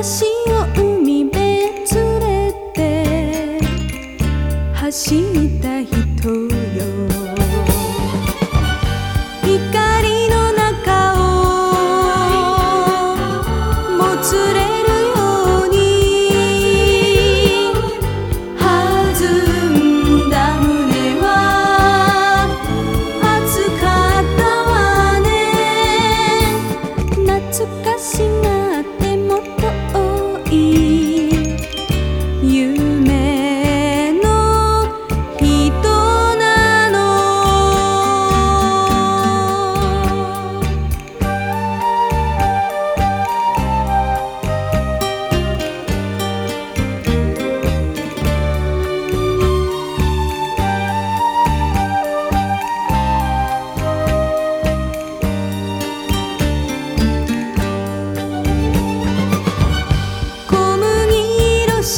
私を海辺連れて走った人よ光の中をもつれるようにはずんだ胸は暑かったわね懐かしない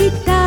した。